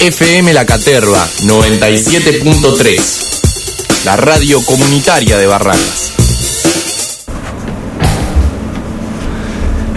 FM La Caterva 97.3, la radio comunitaria de Barracas.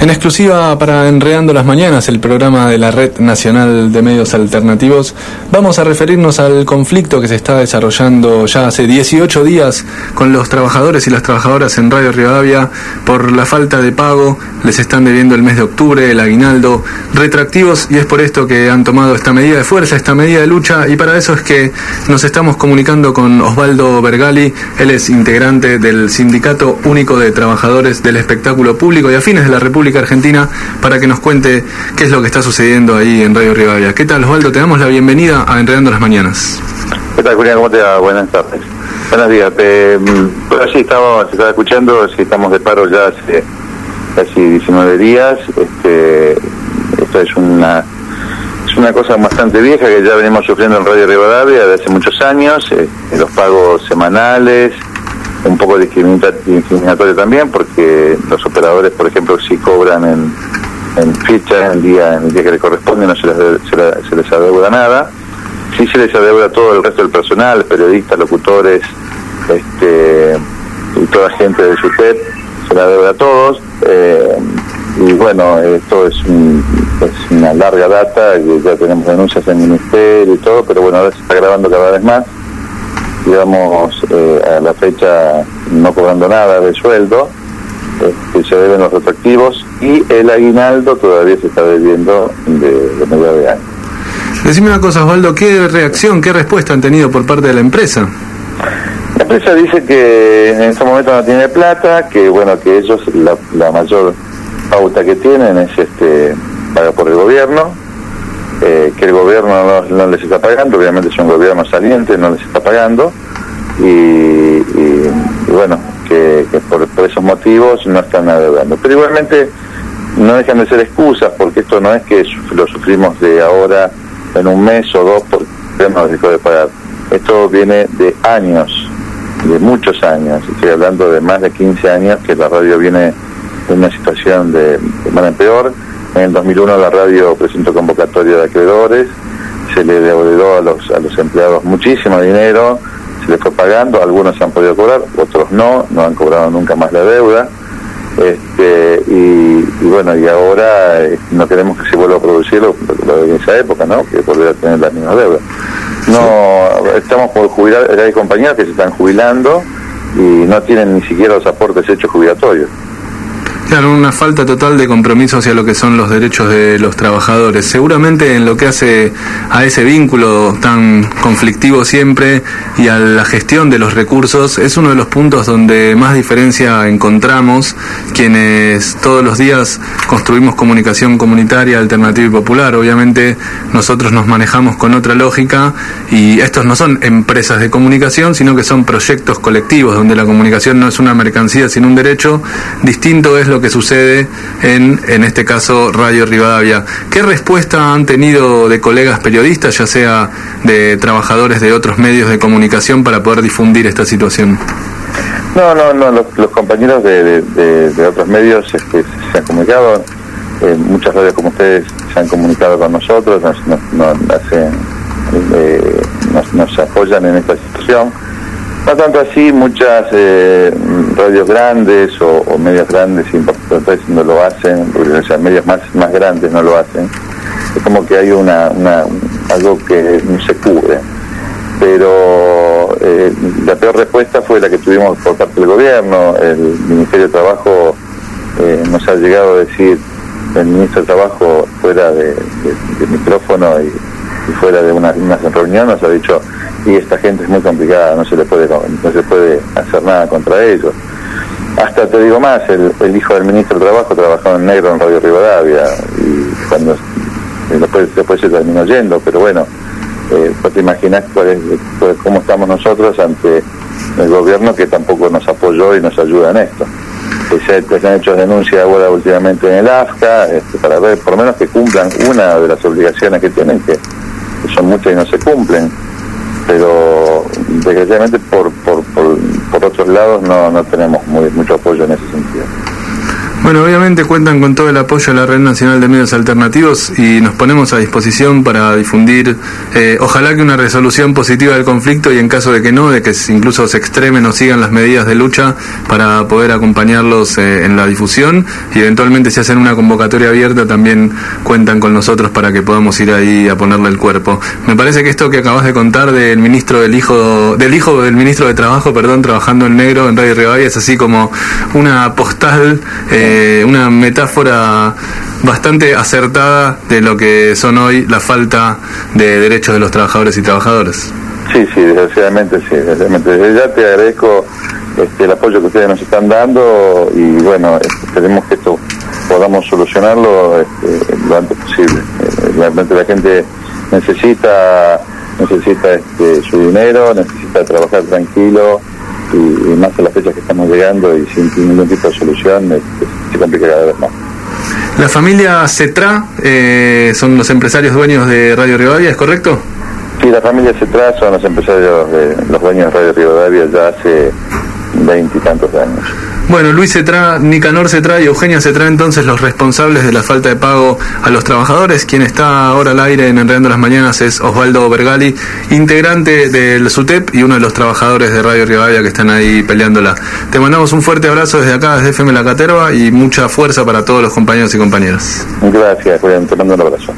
En exclusiva para Enreando las Mañanas, el programa de la Red Nacional de Medios Alternativos, vamos a referirnos al conflicto que se está desarrollando ya hace 18 días con los trabajadores y las trabajadoras en Radio Rivadavia por la falta de pago. Les están debiendo el mes de octubre, el aguinaldo, retractivos y es por esto que han tomado esta medida de fuerza, esta medida de lucha y para eso es que nos estamos comunicando con Osvaldo Bergali. Él es integrante del Sindicato Único de Trabajadores del Espectáculo Público y Afines de la República Argentina para que nos cuente qué es lo que está sucediendo ahí en Radio Rivadavia. ¿Qué tal, Osvaldo? Te damos la bienvenida a Enredando las Mañanas. ¿Qué tal, Julián? ¿Cómo te va? Buenas tardes. Buenos días. Eh, pues sí, estamos, se estaba escuchando, sí, estamos de paro ya hace casi 19 días. Este, esto es una es una cosa bastante vieja que ya venimos sufriendo en Radio Rivadavia desde hace muchos años, eh, los pagos semanales, un poco discriminatorio también porque los operadores, por ejemplo, si cobran en, en ficha, en el día en el día que le corresponde, no se les, se, les adeuda nada. Sí se les adeuda todo el resto del personal, periodistas, locutores, este y toda gente de SUTEP, se la adeuda a todos. Eh, y bueno, esto es, es una larga data, ya tenemos denuncias en el ministerio y todo, pero bueno, ahora se está grabando cada vez más digamos, eh, a la fecha no cobrando nada de sueldo, este, se deben los retroactivos y el aguinaldo todavía se está debiendo de, de medio de año. Decime una cosa, Osvaldo, ¿qué reacción, qué respuesta han tenido por parte de la empresa? La empresa dice que en este momento no tiene plata, que bueno, que ellos la, la mayor pauta que tienen es este paga por el gobierno, eh, que el gobierno no, les está pagando, obviamente es un gobierno saliente, no les está pagando, y, bueno, que, por, esos motivos no están adeudando. Pero igualmente no dejan de ser excusas, porque esto no es que lo sufrimos de ahora en un mes o dos porque nos dejó de pagar. Esto viene de años, de muchos años, estoy hablando de más de 15 años que la radio viene en una situación de, de mal en peor en el 2001 la radio presentó convocatoria de acreedores, se le devolvió a los, a los empleados muchísimo dinero, se les fue pagando, algunos se han podido cobrar, otros no, no han cobrado nunca más la deuda. Este, y, bueno, y ahora eh, no queremos que se vuelva a producir lo, de esa época, ¿no? Que volver a tener las mismas deudas. No, estamos por jubilar, hay compañeros que se están jubilando y no tienen ni siquiera los aportes hechos jubilatorios. Claro, una falta total de compromiso hacia lo que son los derechos de los trabajadores. Seguramente en lo que hace a ese vínculo tan conflictivo siempre y a la gestión de los recursos es uno de los puntos donde más diferencia encontramos quienes todos los días construimos comunicación comunitaria, alternativa y popular. Obviamente nosotros nos manejamos con otra lógica y estos no son empresas de comunicación, sino que son proyectos colectivos donde la comunicación no es una mercancía sino un derecho. Distinto es lo que sucede en, en este caso, Radio Rivadavia. ¿Qué respuesta han tenido de colegas periodistas, ya sea de trabajadores de otros medios de comunicación, para poder difundir esta situación? No, no, no, los, compañeros de, de, otros medios este, se han comunicado, eh, muchas radios como ustedes se han comunicado con nosotros, nos, nos, hacen, eh, nos apoyan en esta situación no tanto así, muchas eh, radios grandes o, medias grandes importantes no lo hacen, porque o medias más, más grandes no lo hacen. Es como que hay una, una algo que se cubre. Pero eh, la peor respuesta fue la que tuvimos por parte del gobierno. El Ministerio de Trabajo eh, nos ha llegado a decir, el ministro de Trabajo fuera de, micrófono y, fuera de una, una reunión nos ha dicho y esta gente es muy complicada, no se le puede no se puede hacer nada contra ellos. Hasta te digo más, el, hijo del ministro de Trabajo trabajaba en negro en Radio Rivadavia y cuando después, después se terminó yendo, pero bueno, eh, te imaginas cuál es, cómo estamos nosotros ante el gobierno que tampoco nos apoyó y nos ayuda en esto. Se, han hecho denuncias ahora últimamente en el AFCA este, para ver por lo menos que cumplan una de las obligaciones que tienen, que son muchas y no se cumplen pero desgraciadamente por, por, por, otros lados no, no tenemos muy, mucho apoyo en ese sentido. Bueno, obviamente cuentan con todo el apoyo de la Red Nacional de Medios Alternativos y nos ponemos a disposición para difundir, eh, ojalá que una resolución positiva del conflicto y en caso de que no, de que incluso se extremen o sigan las medidas de lucha para poder acompañarlos eh, en la difusión y eventualmente si hacen una convocatoria abierta también cuentan con nosotros para que podamos ir ahí a ponerle el cuerpo. Me parece que esto que acabas de contar del ministro del hijo del hijo del ministro de Trabajo, perdón, trabajando en negro en Radio Rivadavia es así como una postal eh, eh, una metáfora bastante acertada de lo que son hoy la falta de derechos de los trabajadores y trabajadoras. Sí, sí, desgraciadamente sí, desgraciadamente. Desde ya te agradezco este, el apoyo que ustedes nos están dando y bueno, esperemos que esto podamos solucionarlo este, lo antes posible. Eh, realmente la gente necesita necesita este, su dinero, necesita trabajar tranquilo y, más en las fechas que estamos llegando y sin, ningún tipo de solución este, se complica cada vez más. La familia Cetra eh, son los empresarios dueños de Radio Rivadavia, ¿es correcto? Sí, la familia Cetra son los empresarios, de, los dueños de Radio Rivadavia ya hace veintitantos años. Bueno, Luis Cetra, Nicanor Cetra y Eugenia Cetra, entonces los responsables de la falta de pago a los trabajadores. Quien está ahora al aire en Enredando las Mañanas es Osvaldo Bergali, integrante del SUTEP y uno de los trabajadores de Radio Rivadavia que están ahí peleándola. Te mandamos un fuerte abrazo desde acá, desde FM La Caterva y mucha fuerza para todos los compañeros y compañeras. Gracias, te mando un abrazo.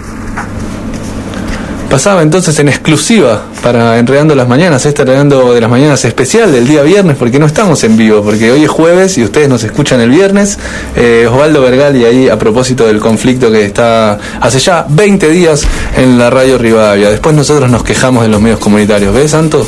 Pasaba entonces en exclusiva para Enredando las Mañanas, este Enredando de las Mañanas especial del día viernes, porque no estamos en vivo, porque hoy es jueves y ustedes nos escuchan el viernes. Eh, Osvaldo Vergal y ahí a propósito del conflicto que está hace ya 20 días en la radio Rivadavia. Después nosotros nos quejamos de los medios comunitarios. ¿Ves, Santo?